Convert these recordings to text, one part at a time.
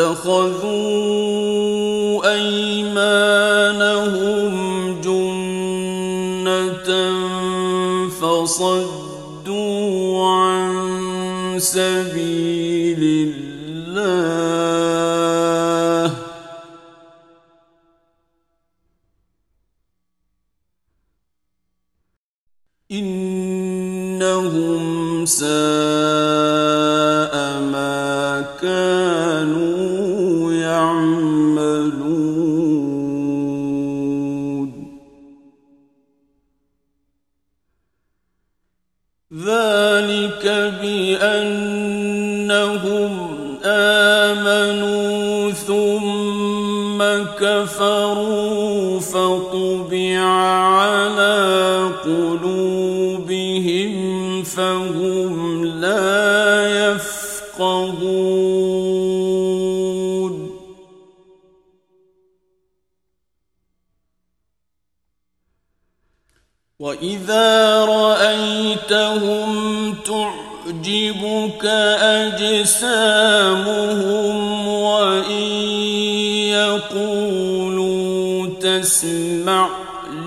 اتخذوا أيمانهم جنة فصدوا عن سبيل الله إنهم ساء ما كانوا ذلك بأنهم آمنوا ثم كفروا فطبع على قلوبهم وإذا رأيتهم تعجبك أجسامهم وإن يقولوا تسمع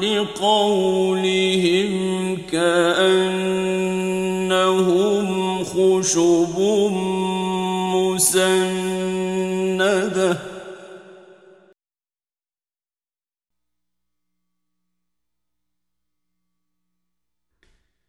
لقولهم كأنهم خشب مسنده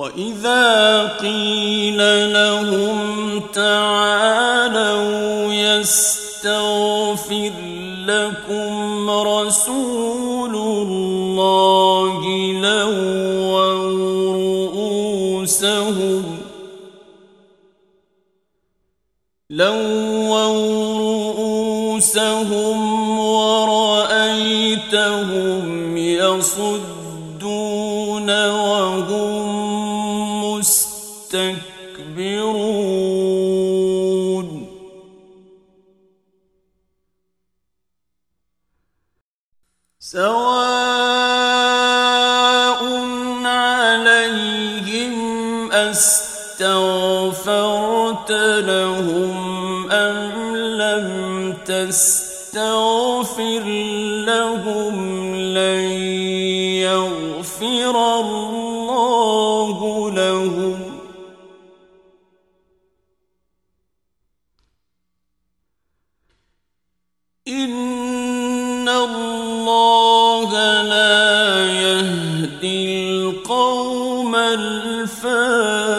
وإذا قيل لهم تعالوا يستغفر لكم رسول الله لووا رؤوسهم لووا رؤوسهم ورأيتهم يصدون أستغفرت لهم أم لم تستغفر لهم لن يغفر الله لهم؟ إن الله لا يهدي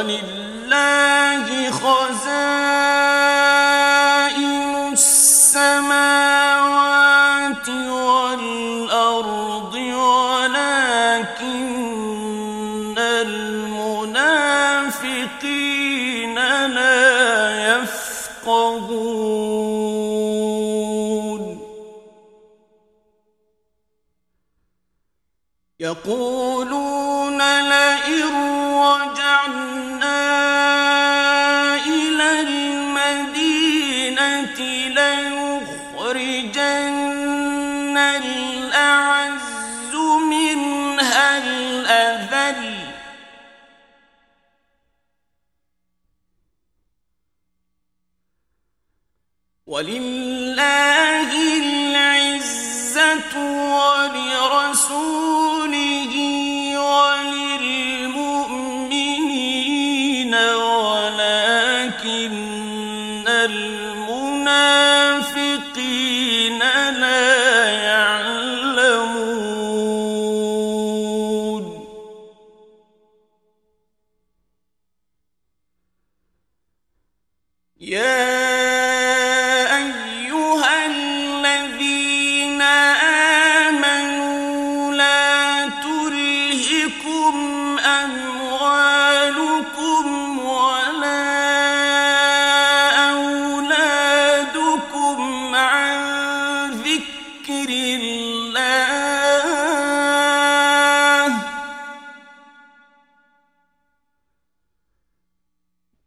ولله خزائن السماوات والأرض ولكن المنافقين لا يفقهون ليخرجن الأعز منها الأذل. ولله العزة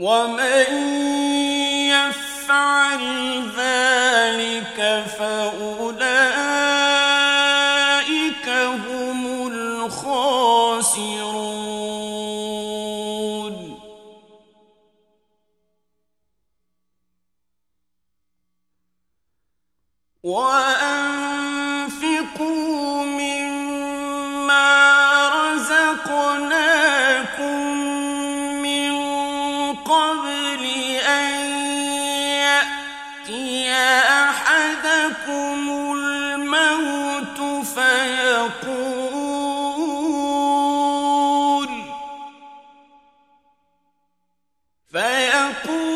ومن يفعل ذلك فأولئك هم الخاسرون فيقول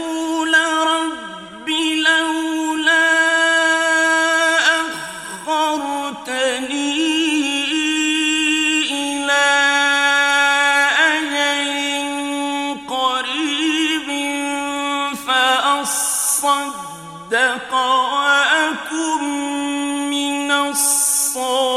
وأكن من الصالحين